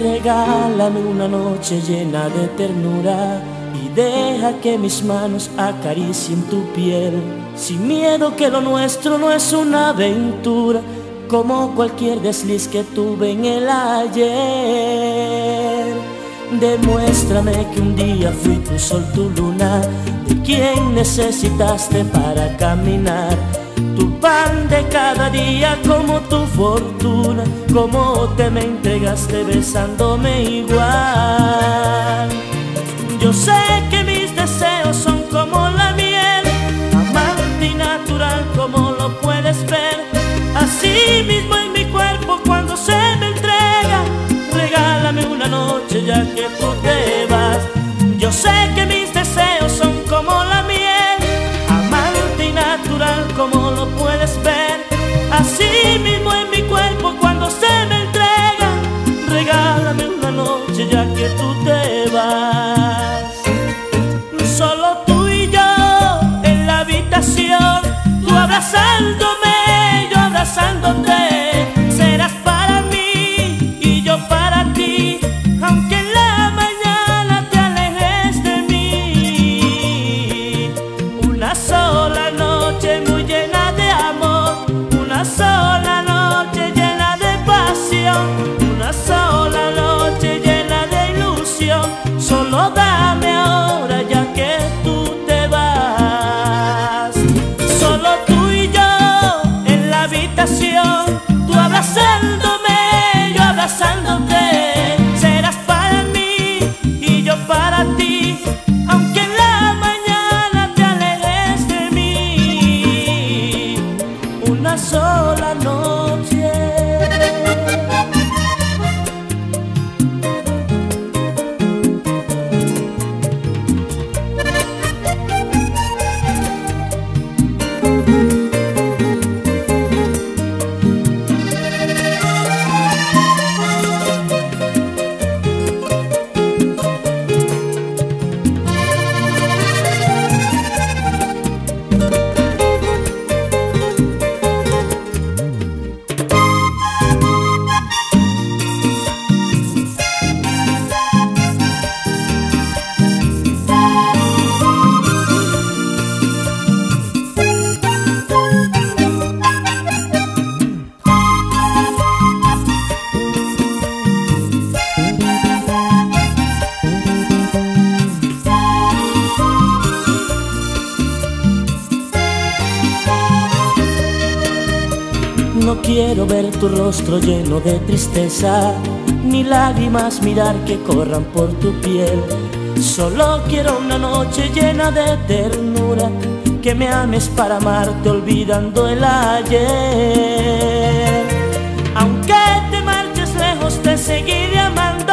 Regálame una noche llena de ternura y deja que mis manos acaricien tu piel. Sin miedo que lo nuestro no es una aventura, como cualquier desliz que tuve en el ayer. Demuéstrame que un día fui tu sol, tu luna, quien necesitaste para caminar tu pan de cada día como tu fortuna, como te me entregaste besándome igual. Yo sé que mis deseos son como la miel, amante y natural como lo puedes ver. Así mismo en mi cuerpo cuando se me entrega, regálame una noche ya que tú te vas. Tú te vas. Solo tú y yo en la habitación, tú abrazándome, No quiero ver tu rostro lleno de tristeza, ni lágrimas mirar que corran por tu piel. Solo quiero una noche llena de ternura, que me ames para amarte olvidando el ayer. Aunque te marches lejos, te seguiré amando